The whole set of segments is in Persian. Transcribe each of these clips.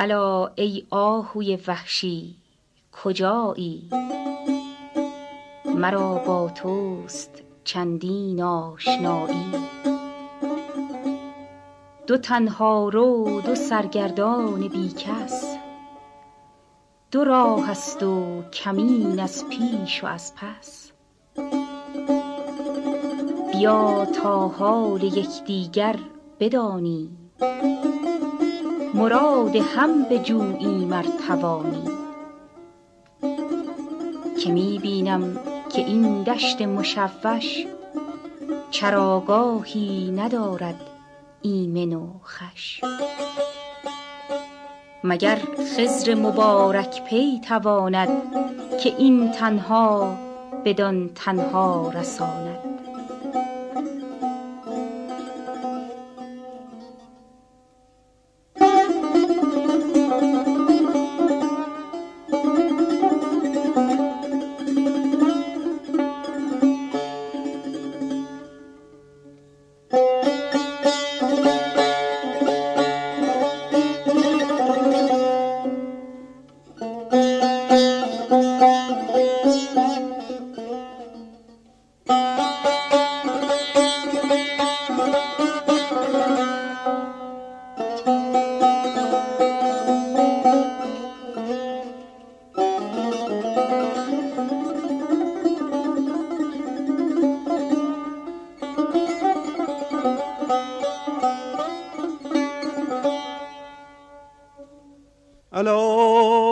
الا ای آهوی وحشی کجایی؟ مرا با توست چندین آشنایی. دو تنها رو دو سرگردان بی کس. دو راه است و کمین از پیش و از پس. بیا تا حال یکدیگر بدانیم مراد هم بجوییم ار توانیم که می بینم که این دشت مشوش چراگاهی ندارد ایمن و خوش مگر خضر مبارک پی تواند که این تن ها بدان تن ها رساند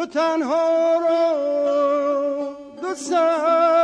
دو تنها را دو سرگردان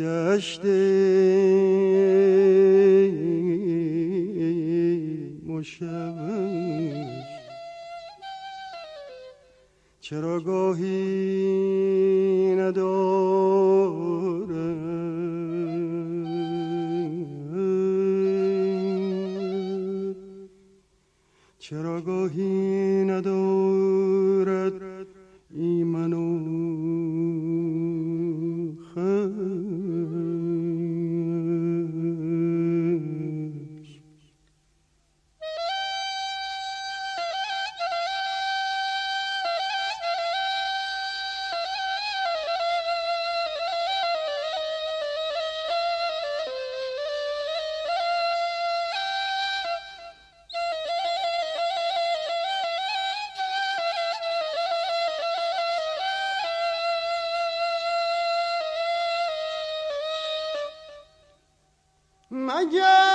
دشت مشوش چرا گاهی ندارد چرا گاهی مگر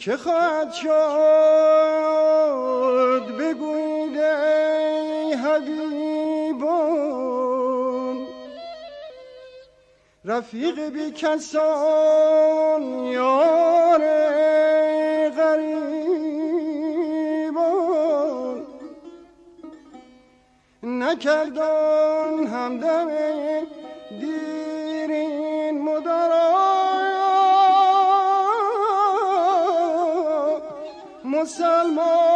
که خواهد شد؟ بگوید ای حبیبان رفیق بی کسان یار غریبان نکردان همدم مسلمانان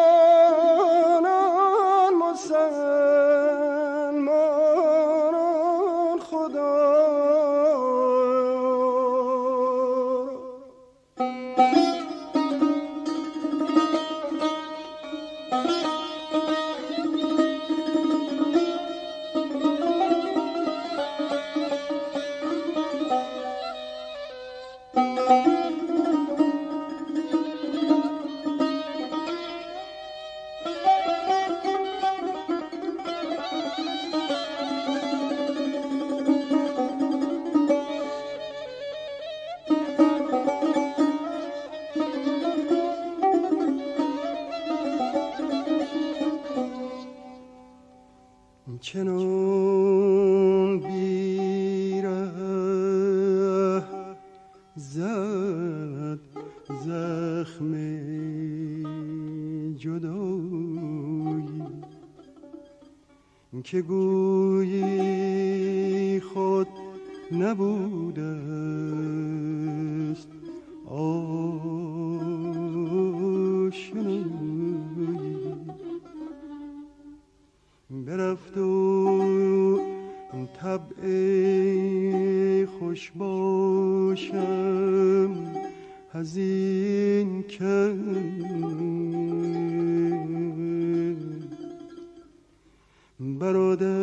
که گویی خود نبوده است آشنایی. برفت و طبع خوش باشم هزین کرد برادر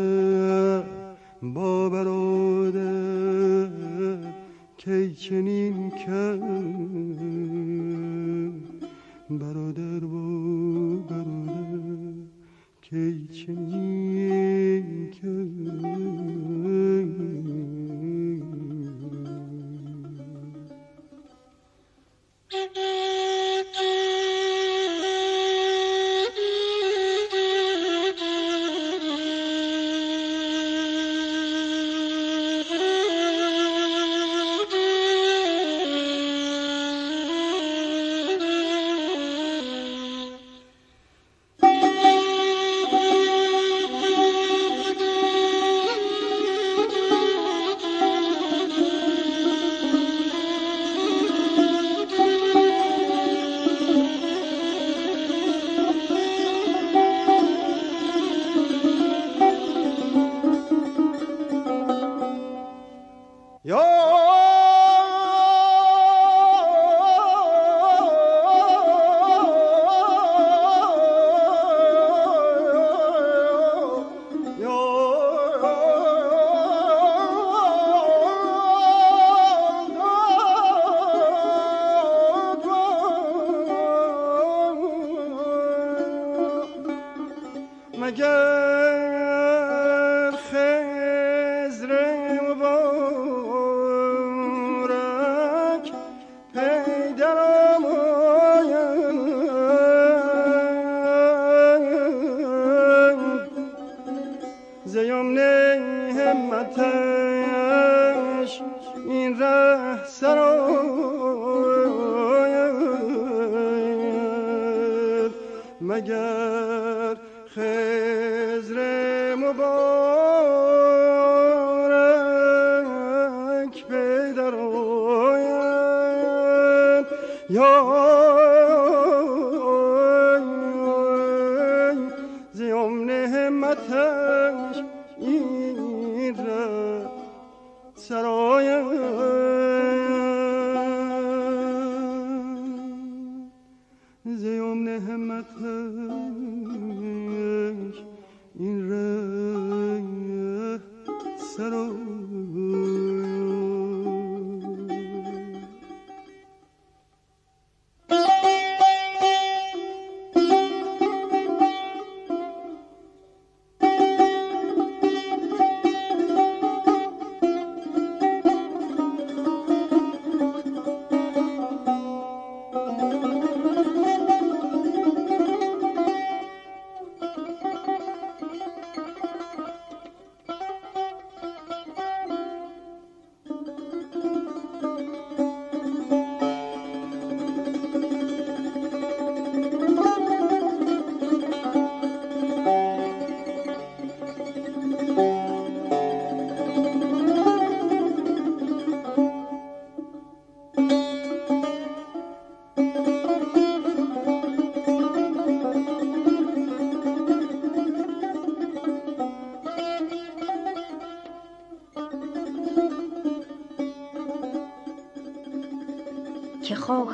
sırıl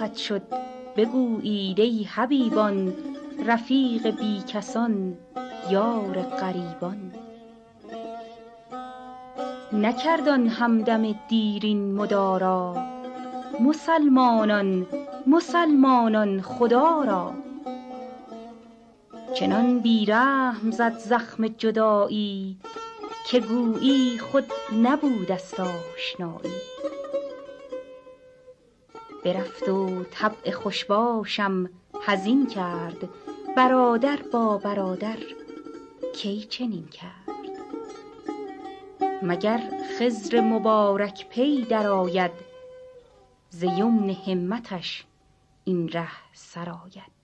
خواهد شد. بگویید ای حبیبان رفیق بی کسان یار غریبان. نکرد آن همدم دیرین مدارا. مسلمانان مسلمانان خدا را. چنان بی رحم زد زخم جدایی که گویی خود نبودست آشنایی. برفت و طبع خوشباشم حزین کرد. برادر با برادر کی چنین کرد؟ مگر خضر مبارک پی درآید؟ ز یمن همتش این ره سرآید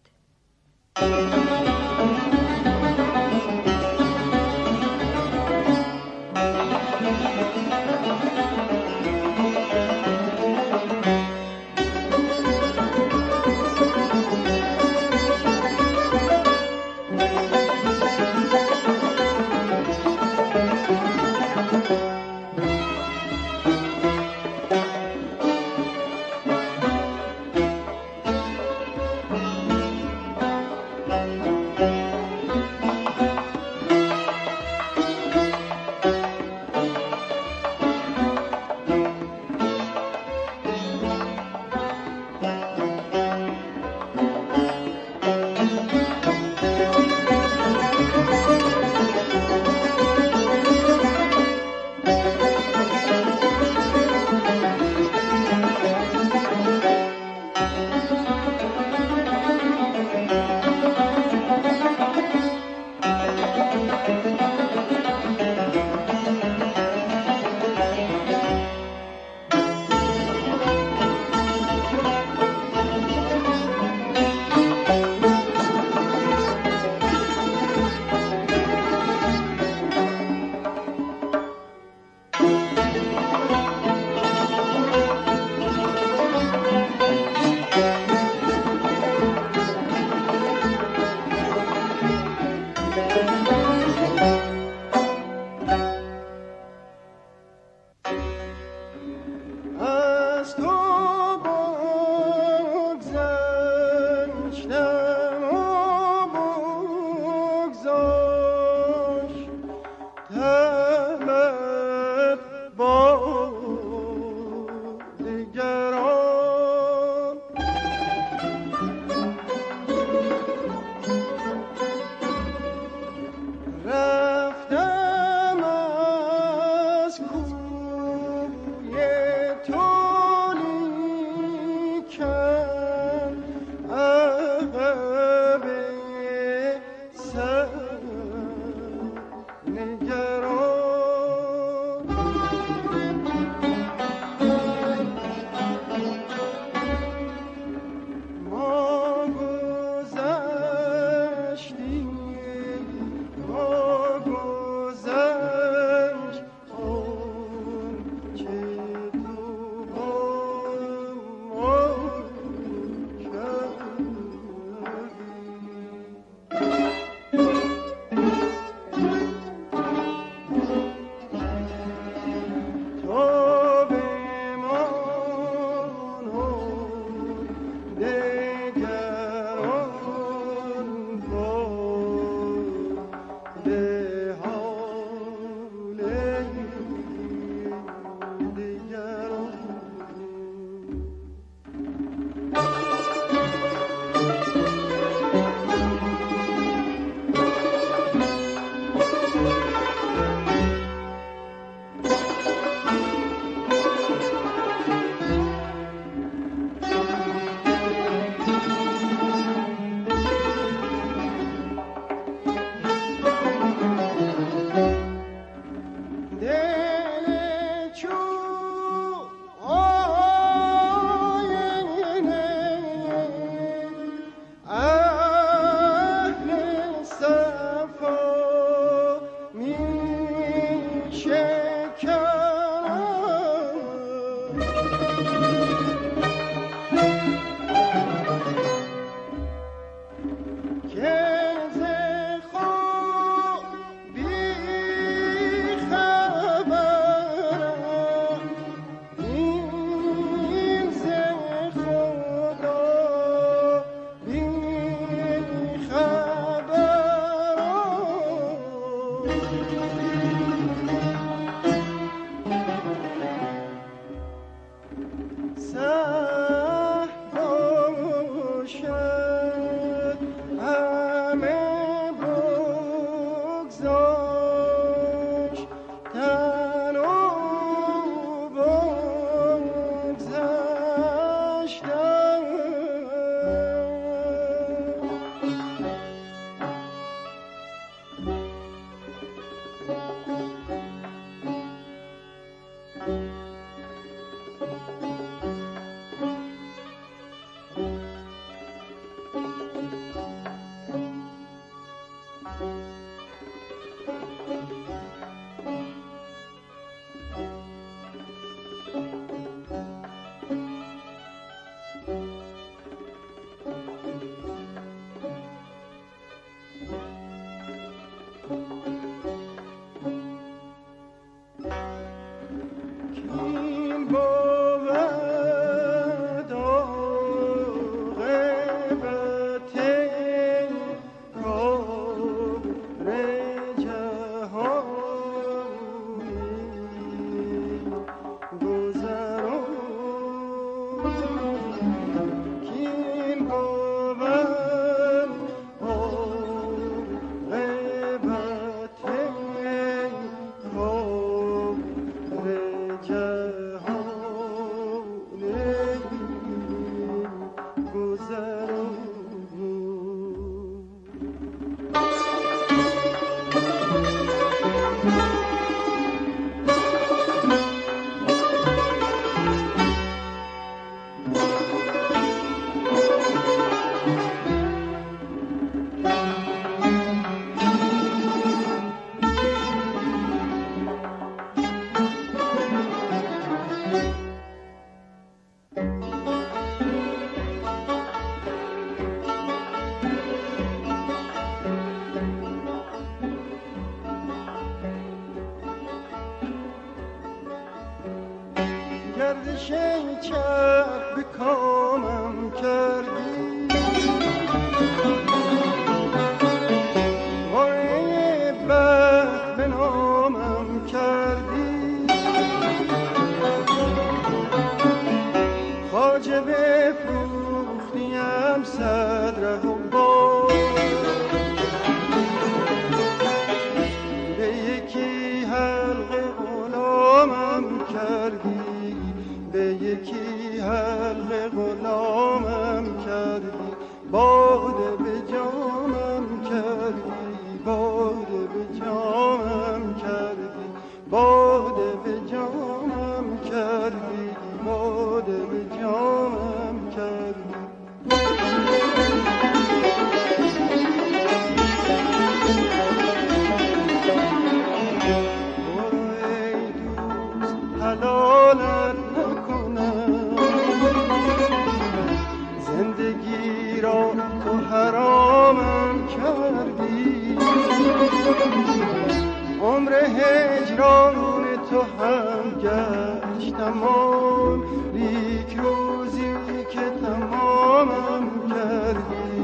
تمام لیک روزی که تمامم کردی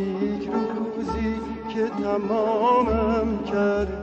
یک روزی که تمامم کردی.